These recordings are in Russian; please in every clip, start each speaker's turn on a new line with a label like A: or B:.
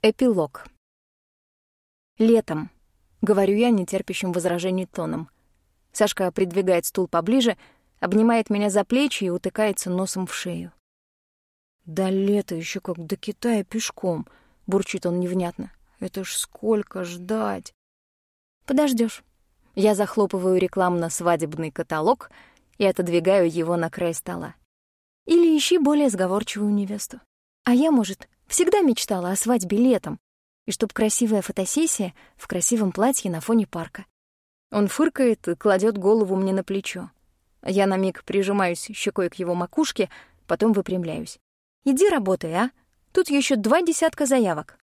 A: Эпилог. «Летом», — говорю я нетерпящим возражений тоном. Сашка придвигает стул поближе, обнимает меня за плечи и утыкается носом в шею. «Да лето еще как до Китая пешком», — бурчит он невнятно. «Это ж сколько ждать!» Подождешь. Я захлопываю рекламно-свадебный каталог и отодвигаю его на край стола. Или ищи более сговорчивую невесту. А я, может, Всегда мечтала о свадьбе летом, и чтоб красивая фотосессия в красивом платье на фоне парка. Он фыркает и кладет голову мне на плечо. Я на миг прижимаюсь щекой к его макушке, потом выпрямляюсь. «Иди работай, а? Тут еще два десятка заявок».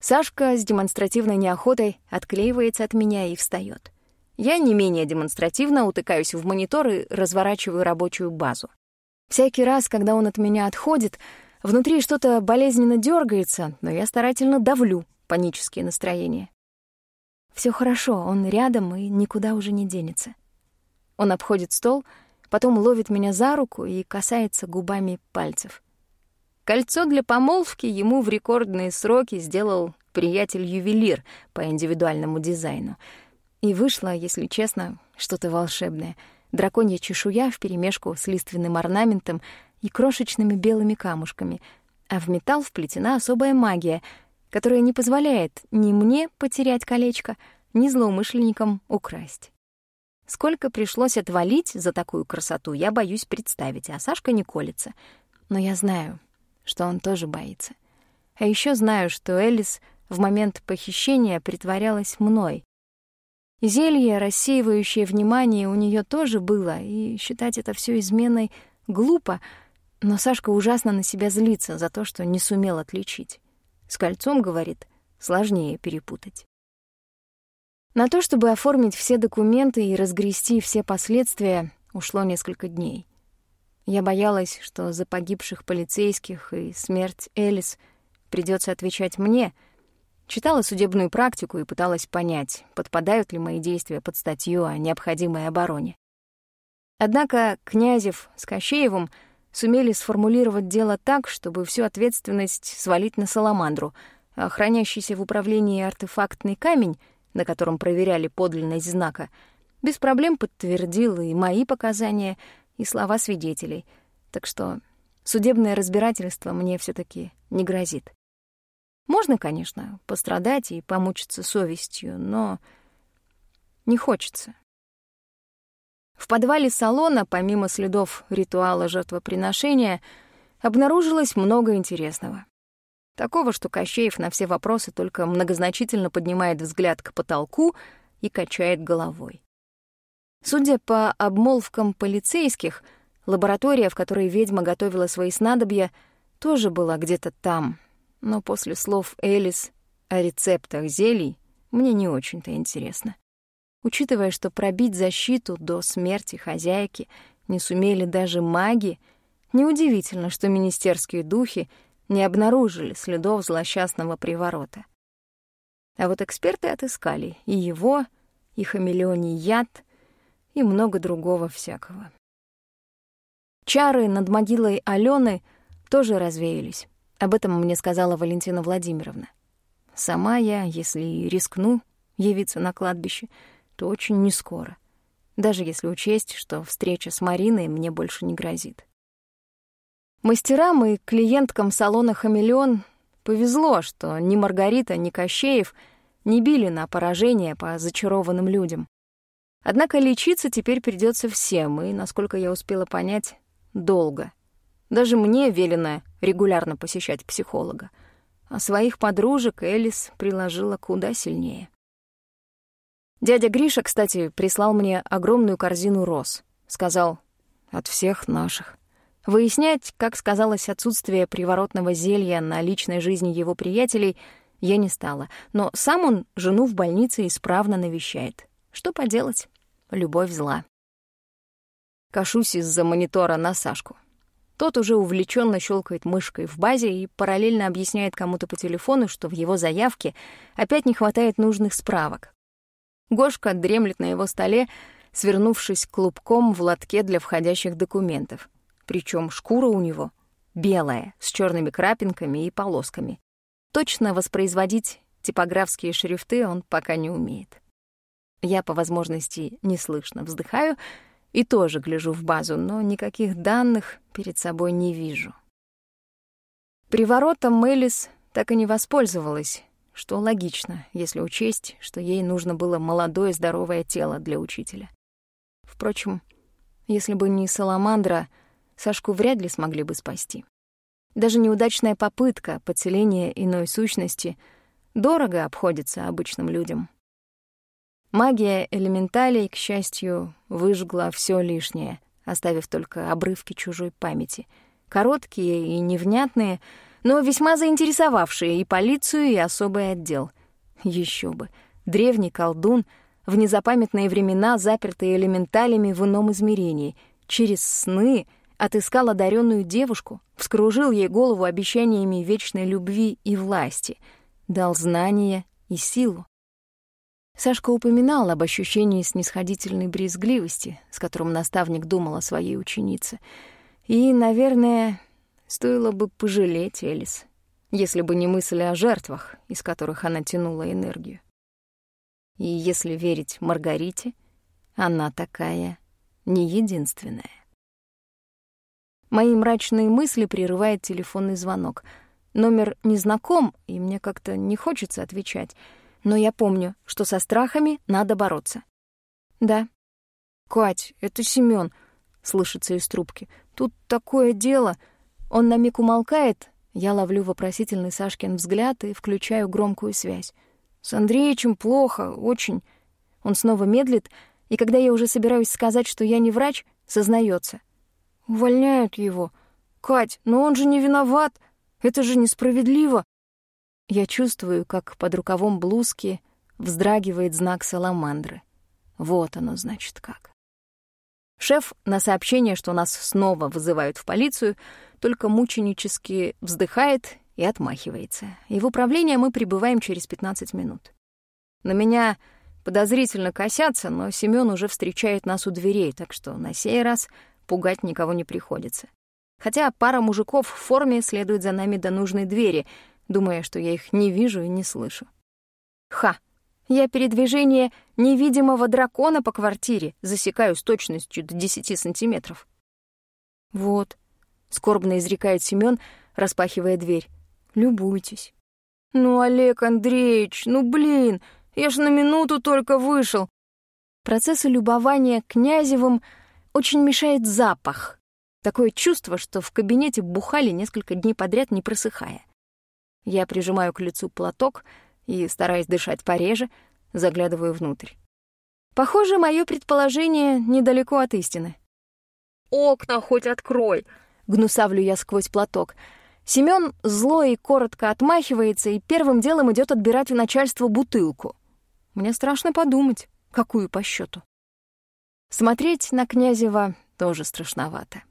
A: Сашка с демонстративной неохотой отклеивается от меня и встает. Я не менее демонстративно утыкаюсь в монитор и разворачиваю рабочую базу. Всякий раз, когда он от меня отходит, Внутри что-то болезненно дергается, но я старательно давлю панические настроения. Все хорошо, он рядом и никуда уже не денется. Он обходит стол, потом ловит меня за руку и касается губами пальцев. Кольцо для помолвки ему в рекордные сроки сделал приятель-ювелир по индивидуальному дизайну. И вышло, если честно, что-то волшебное. Драконья чешуя вперемешку с лиственным орнаментом — и крошечными белыми камушками, а в металл вплетена особая магия, которая не позволяет ни мне потерять колечко, ни злоумышленникам украсть. Сколько пришлось отвалить за такую красоту, я боюсь представить, а Сашка не колется. Но я знаю, что он тоже боится. А еще знаю, что Элис в момент похищения притворялась мной. Зелье, рассеивающее внимание, у нее тоже было, и считать это все изменой глупо — но Сашка ужасно на себя злится за то, что не сумел отличить. С кольцом, говорит, сложнее перепутать. На то, чтобы оформить все документы и разгрести все последствия, ушло несколько дней. Я боялась, что за погибших полицейских и смерть Элис придется отвечать мне. Читала судебную практику и пыталась понять, подпадают ли мои действия под статью о необходимой обороне. Однако Князев с Кощеевым — сумели сформулировать дело так, чтобы всю ответственность свалить на Саламандру, а хранящийся в управлении артефактный камень, на котором проверяли подлинность знака, без проблем подтвердил и мои показания, и слова свидетелей. Так что судебное разбирательство мне все таки не грозит. Можно, конечно, пострадать и помучиться совестью, но не хочется. В подвале салона, помимо следов ритуала жертвоприношения, обнаружилось много интересного. Такого, что Кощеев на все вопросы только многозначительно поднимает взгляд к потолку и качает головой. Судя по обмолвкам полицейских, лаборатория, в которой ведьма готовила свои снадобья, тоже была где-то там. Но после слов Элис о рецептах зелий мне не очень-то интересно. Учитывая, что пробить защиту до смерти хозяйки не сумели даже маги, неудивительно, что министерские духи не обнаружили следов злосчастного приворота. А вот эксперты отыскали и его, и хамелеоний яд, и много другого всякого. Чары над могилой Алены тоже развеялись. Об этом мне сказала Валентина Владимировна. Сама я, если рискну явиться на кладбище — то очень нескоро, даже если учесть, что встреча с Мариной мне больше не грозит. Мастерам и клиенткам салона «Хамелеон» повезло, что ни Маргарита, ни Кощеев не били на поражение по зачарованным людям. Однако лечиться теперь придется всем, и, насколько я успела понять, долго. Даже мне велено регулярно посещать психолога, а своих подружек Элис приложила куда сильнее. Дядя Гриша, кстати, прислал мне огромную корзину роз. Сказал, от всех наших. Выяснять, как сказалось отсутствие приворотного зелья на личной жизни его приятелей, я не стала. Но сам он жену в больнице исправно навещает. Что поделать? Любовь зла. Кашусь из-за монитора на Сашку. Тот уже увлеченно щелкает мышкой в базе и параллельно объясняет кому-то по телефону, что в его заявке опять не хватает нужных справок. Гошка дремлет на его столе, свернувшись клубком в лотке для входящих документов. Причем шкура у него белая, с черными крапинками и полосками. точно воспроизводить типографские шрифты он пока не умеет. Я по возможности неслышно вздыхаю и тоже гляжу в базу, но никаких данных перед собой не вижу. Приворотом Мэлис так и не воспользовалась, что логично, если учесть, что ей нужно было молодое здоровое тело для учителя. Впрочем, если бы не Саламандра, Сашку вряд ли смогли бы спасти. Даже неудачная попытка подселения иной сущности дорого обходится обычным людям. Магия элементалей, к счастью, выжгла все лишнее, оставив только обрывки чужой памяти. Короткие и невнятные, но весьма заинтересовавшие и полицию, и особый отдел. Еще бы. Древний колдун, в незапамятные времена запертый элементалями в ином измерении, через сны отыскал одаренную девушку, вскружил ей голову обещаниями вечной любви и власти, дал знания и силу. Сашка упоминал об ощущении снисходительной брезгливости, с которым наставник думал о своей ученице. И, наверное, стоило бы пожалеть Элис, если бы не мысли о жертвах, из которых она тянула энергию. И если верить Маргарите, она такая не единственная. Мои мрачные мысли прерывает телефонный звонок. Номер незнаком, и мне как-то не хочется отвечать — но я помню, что со страхами надо бороться. Да. Кать, это Семён, слышится из трубки. Тут такое дело. Он на миг умолкает, я ловлю вопросительный Сашкин взгляд и включаю громкую связь. С Андреичем плохо, очень. Он снова медлит, и когда я уже собираюсь сказать, что я не врач, сознается. Увольняют его. Кать, но он же не виноват. Это же несправедливо. Я чувствую, как под рукавом блузки вздрагивает знак саламандры. Вот оно, значит, как. Шеф на сообщение, что нас снова вызывают в полицию, только мученически вздыхает и отмахивается. И в управление мы прибываем через 15 минут. На меня подозрительно косятся, но Семён уже встречает нас у дверей, так что на сей раз пугать никого не приходится. Хотя пара мужиков в форме следует за нами до нужной двери, думая, что я их не вижу и не слышу. Ха! Я передвижение невидимого дракона по квартире засекаю с точностью до 10 сантиметров. Вот, скорбно изрекает Семён, распахивая дверь. Любуйтесь. Ну, Олег Андреевич, ну блин, я ж на минуту только вышел. Процессу любования князевым очень мешает запах. Такое чувство, что в кабинете бухали несколько дней подряд, не просыхая. Я прижимаю к лицу платок и, стараясь дышать пореже, заглядываю внутрь. Похоже, мое предположение недалеко от истины. «Окна хоть открой!» — гнусавлю я сквозь платок. Семён зло и коротко отмахивается и первым делом идет отбирать у начальства бутылку. Мне страшно подумать, какую по счету. Смотреть на Князева тоже страшновато.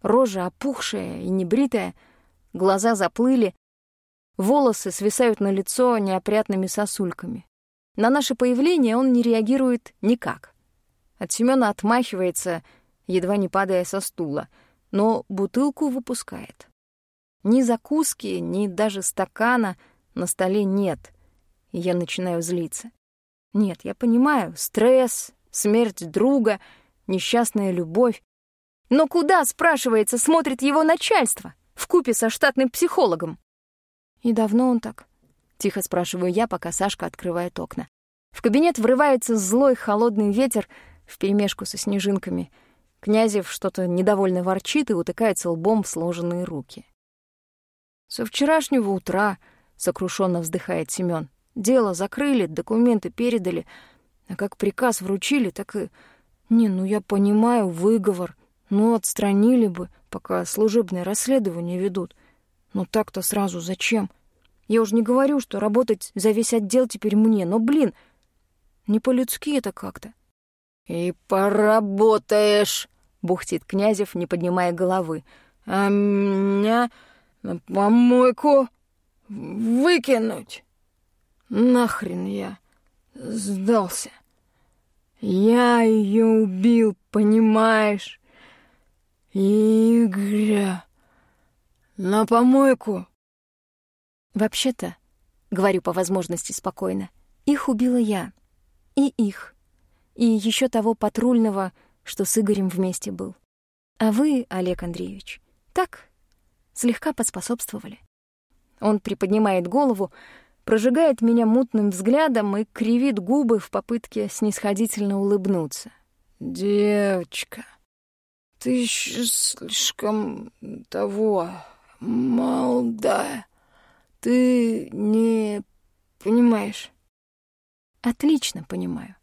A: Рожа опухшая и небритая, глаза заплыли, Волосы свисают на лицо неопрятными сосульками. На наше появление он не реагирует никак. От Семёна отмахивается, едва не падая со стула, но бутылку выпускает. Ни закуски, ни даже стакана на столе нет, и я начинаю злиться. Нет, я понимаю, стресс, смерть друга, несчастная любовь. Но куда, спрашивается, смотрит его начальство, в купе со штатным психологом? «И давно он так?» — тихо спрашиваю я, пока Сашка открывает окна. В кабинет врывается злой холодный ветер вперемешку со снежинками. Князев что-то недовольно ворчит и утыкается лбом в сложенные руки. «Со вчерашнего утра», — сокрушенно вздыхает Семён, — «дело закрыли, документы передали, а как приказ вручили, так и... Не, ну я понимаю, выговор, ну отстранили бы, пока служебное расследование ведут. Но так-то сразу зачем? Я уж не говорю, что работать за весь отдел теперь мне, но, блин, не по-людски это как-то. «И поработаешь», — бухтит Князев, не поднимая головы. «А меня на помойку выкинуть? Нахрен я сдался. Я ее убил, понимаешь? Игря...» На помойку. Вообще-то, говорю по возможности спокойно, их убила я. И их. И еще того патрульного, что с Игорем вместе был. А вы, Олег Андреевич, так, слегка поспособствовали. Он приподнимает голову, прожигает меня мутным взглядом и кривит губы в попытке снисходительно улыбнуться.
B: «Девочка, ты еще слишком того молодая. Ты не понимаешь?»
A: «Отлично понимаю.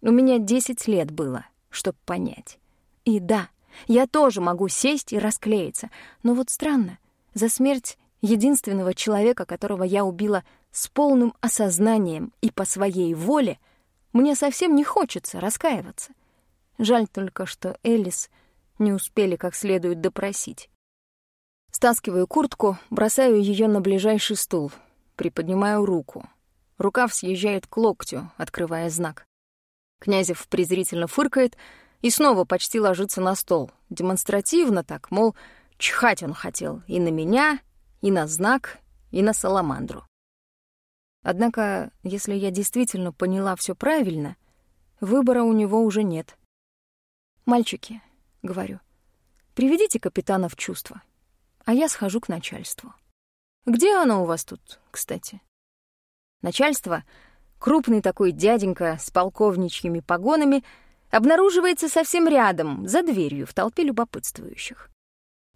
A: У меня десять лет было, чтоб понять. И да, я тоже могу сесть и расклеиться. Но вот странно, за смерть единственного человека, которого я убила с полным осознанием и по своей воле, мне совсем не хочется раскаиваться. Жаль только, что Элис не успели как следует допросить. Стаскиваю куртку, бросаю ее на ближайший стул, приподнимаю руку. Рукав съезжает к локтю, открывая знак. Князев презрительно фыркает и снова почти ложится на стол. Демонстративно так, мол, чихать он хотел и на меня, и на знак, и на саламандру. Однако, если я действительно поняла все правильно, выбора у него уже нет. «Мальчики», — говорю, — «приведите капитана в чувство, а я схожу к начальству». «Где оно у вас тут, кстати?» Начальство, крупный такой дяденька с полковничьими погонами, обнаруживается совсем рядом, за дверью, в толпе любопытствующих.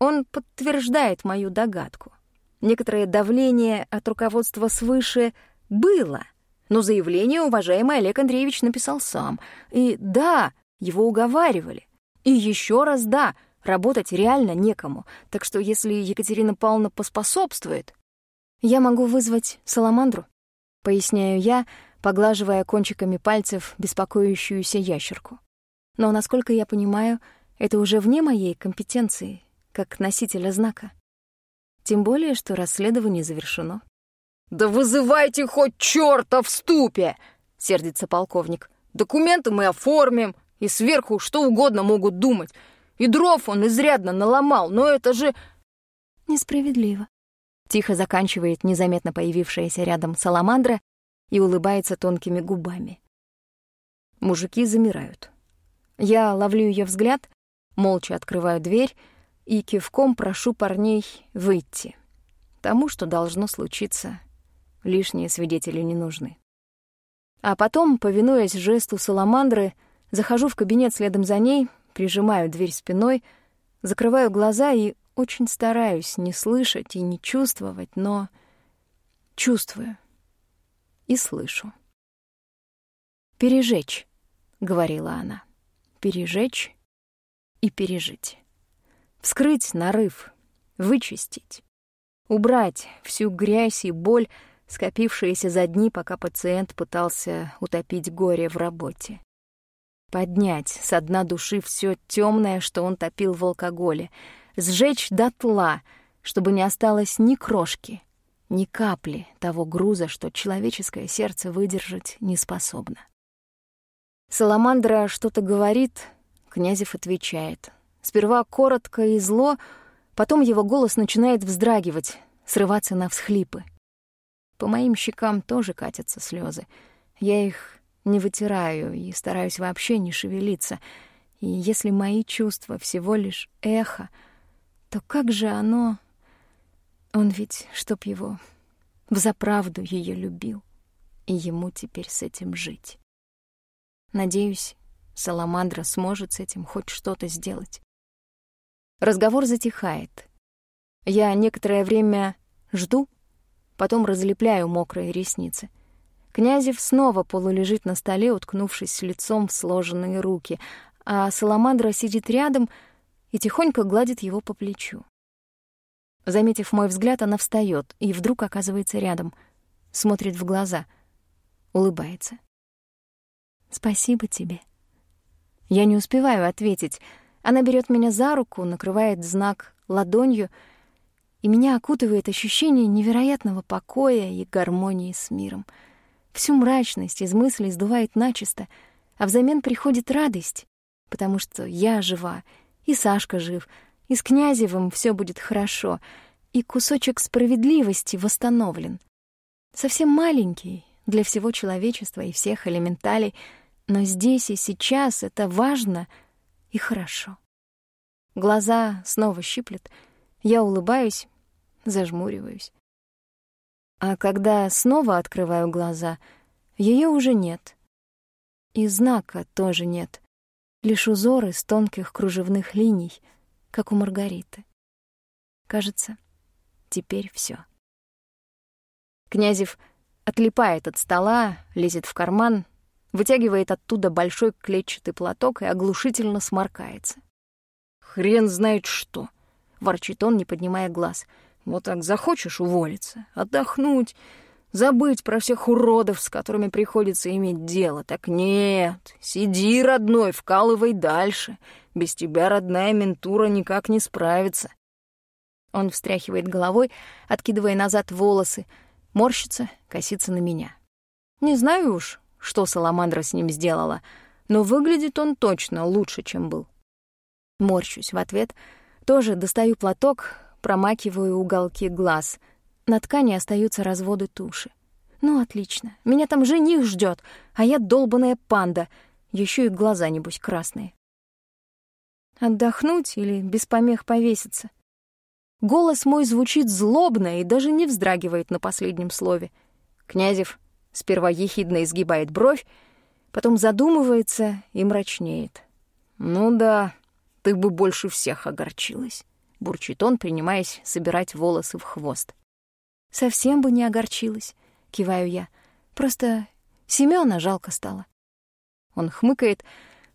A: Он подтверждает мою догадку. Некоторое давление от руководства свыше было, но заявление уважаемый Олег Андреевич написал сам. И да, его уговаривали. И еще раз да, работать реально некому. Так что если Екатерина Павловна поспособствует, я могу вызвать Саламандру, поясняю я, поглаживая кончиками пальцев беспокоящуюся ящерку. Но, насколько я понимаю, это уже вне моей компетенции, как носителя знака. Тем более, что расследование завершено.
B: «Да вызывайте хоть чёрта в ступе!» — сердится полковник. «Документы мы оформим, и сверху что угодно могут думать. И дров он изрядно наломал, но это же...»
A: «Несправедливо», — тихо заканчивает незаметно появившаяся рядом саламандра и улыбается тонкими губами. Мужики замирают. Я ловлю ее взгляд, молча открываю дверь и кивком прошу парней выйти. Тому, что должно случиться, лишние свидетели не нужны. А потом, повинуясь жесту саламандры, захожу в кабинет следом за ней, прижимаю дверь спиной, закрываю глаза и очень стараюсь не слышать и не чувствовать, но чувствую и слышу. «Пережечь», — говорила она, — «пережечь и пережить». Вскрыть нарыв, вычистить, убрать всю грязь и боль, скопившиеся за дни, пока пациент пытался утопить горе в работе. Поднять со дна души все темное, что он топил в алкоголе, сжечь дотла, чтобы не осталось ни крошки, ни капли того груза, что человеческое сердце выдержать не способно. Саламандра что-то говорит, Князев отвечает — Сперва коротко и зло, потом его голос начинает вздрагивать, срываться на всхлипы. По моим щекам тоже катятся слезы. Я их не вытираю и стараюсь вообще не шевелиться. И если мои чувства всего лишь эхо, то как же оно... Он ведь, чтоб его, взаправду ее любил, и ему теперь с этим жить. Надеюсь, Саламандра сможет с этим хоть что-то сделать. Разговор затихает. Я некоторое время жду, потом разлепляю мокрые ресницы. Князев снова полулежит на столе, уткнувшись лицом в сложенные руки, а Саламандра сидит рядом и тихонько гладит его по плечу. Заметив мой взгляд, она встает и вдруг оказывается рядом, смотрит в глаза, улыбается. «Спасибо тебе». Я не успеваю ответить — она берет меня за руку, накрывает знак ладонью, и меня окутывает ощущение невероятного покоя и гармонии с миром. Всю мрачность из мыслей сдувает начисто, а взамен приходит радость, потому что я жива, и Сашка жив, и с Князевым все будет хорошо, и кусочек справедливости восстановлен. Совсем маленький для всего человечества и всех элементалей, но здесь и сейчас это важно и хорошо. Глаза снова щиплет, я улыбаюсь, зажмуриваюсь. А когда снова открываю глаза, ее уже нет. И знака тоже нет, лишь узор из тонких кружевных линий, как у Маргариты. Кажется, теперь все. Князев отлипает от стола, лезет в карман, вытягивает оттуда большой клетчатый платок и оглушительно сморкается.
B: «Хрен знает что!» — ворчит он, не поднимая глаз — вот так захочешь уволиться, отдохнуть, забыть про всех уродов, с которыми приходится иметь дело. Так нет, сиди, родной, вкалывай дальше. Без тебя родная ментура никак не справится.
A: Он встряхивает головой, откидывая назад волосы, морщится, косится на меня. Не знаю уж, что Саламандра с ним сделала, но выглядит он точно лучше, чем был. Морщусь в ответ, тоже достаю платок, промакиваю уголки глаз. На ткани остаются разводы туши. Ну, отлично. Меня там жених ждет, а я долбаная панда. Еще и глаза, небось, красные. Отдохнуть или без помех повеситься? Голос мой звучит злобно и даже не вздрагивает на последнем слове. Князев сперва ехидно изгибает бровь, потом задумывается и мрачнеет.
B: «Ну да, ты бы больше всех огорчилась» бурчит он, принимаясь собирать волосы в хвост.
A: Совсем бы не огорчилась, киваю я. Просто Семёна жалко стало. Он хмыкает,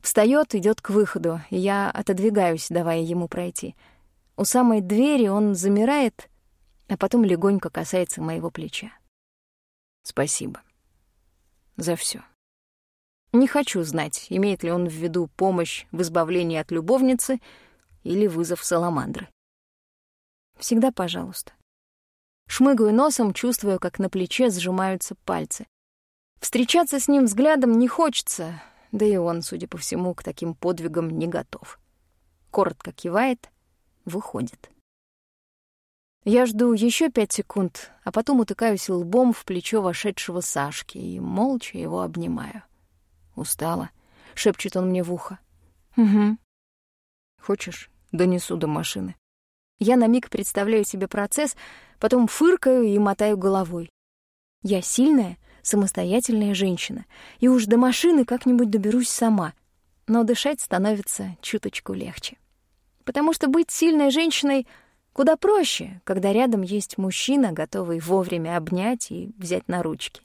A: встаёт, идёт к выходу, и я отодвигаюсь, давая ему пройти. У самой двери он замирает, а потом легонько касается моего плеча.
B: Спасибо за всё.
A: Не хочу знать, имеет ли он в виду помощь в избавлении от любовницы или вызов саламандры. Всегда пожалуйста. Шмыгаю носом, чувствую, как на плече сжимаются пальцы. Встречаться с ним взглядом не хочется, да и он, судя по всему, к таким подвигам не готов. Коротко кивает, выходит. Я жду еще пять секунд, а потом утыкаюсь лбом в плечо вошедшего Сашки и молча его обнимаю. «Устала», — шепчет он мне в ухо. «Угу». «Хочешь, донесу до машины?» Я на миг представляю себе процесс, потом фыркаю и мотаю головой. Я сильная, самостоятельная женщина, и уж до машины как-нибудь доберусь сама, но дышать становится чуточку легче. Потому что быть сильной женщиной куда проще, когда рядом есть мужчина, готовый вовремя обнять и взять на ручки.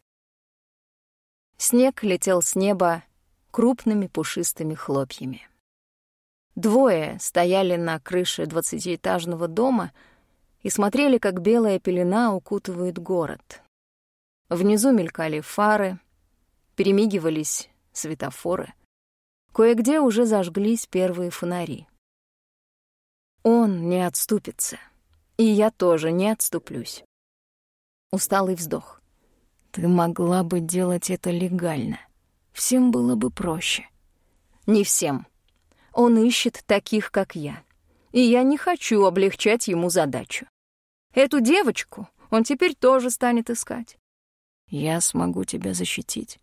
A: Снег летел с неба крупными пушистыми хлопьями. Двое стояли на крыше двадцатиэтажного дома и смотрели, как белая пелена укутывает город. Внизу мелькали фары, перемигивались светофоры. Кое-где уже зажглись первые фонари. Он не отступится, и я тоже не отступлюсь. Усталый вздох. Ты могла бы делать это легально. Всем было бы проще. Не всем. Он ищет таких, как я. И я не хочу облегчать ему задачу. Эту девочку он теперь тоже станет искать. Я смогу тебя защитить.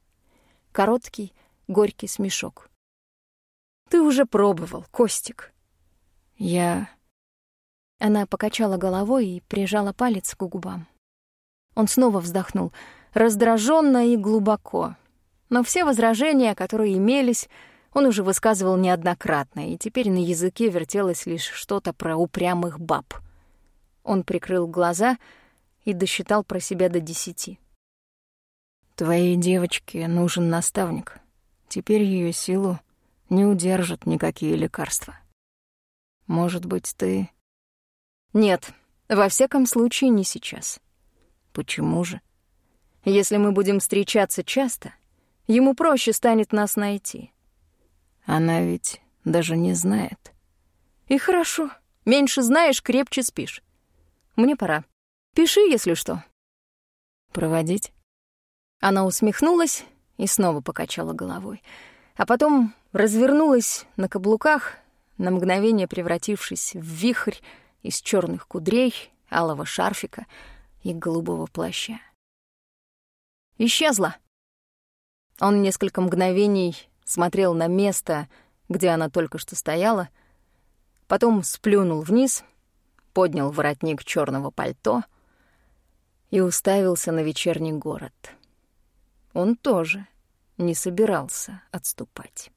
A: Короткий, горький смешок. Ты уже пробовал, Костик. Я... Она покачала головой и прижала палец к губам. Он снова вздохнул, раздраженно и глубоко. Но все возражения, которые имелись, он уже высказывал неоднократно, и теперь на языке вертелось лишь что-то про упрямых баб. Он прикрыл глаза и досчитал про себя до десяти. «Твоей девочке нужен наставник. Теперь ее силу не удержат никакие лекарства. Может быть, ты...» «Нет, во всяком случае, не сейчас. Почему же? Если мы будем встречаться часто, ему проще станет нас найти». Она ведь даже не знает. И хорошо. Меньше знаешь, крепче спишь. Мне пора. Пиши, если что. Проводить? Она усмехнулась и снова покачала головой. А потом развернулась на каблуках, на мгновение превратившись в вихрь из черных кудрей, алого шарфика и голубого плаща. Исчезла. Он несколько мгновений смотрел на место, где она только что стояла, потом сплюнул вниз, поднял воротник черного пальто и уставился на вечерний город. Он тоже не собирался отступать.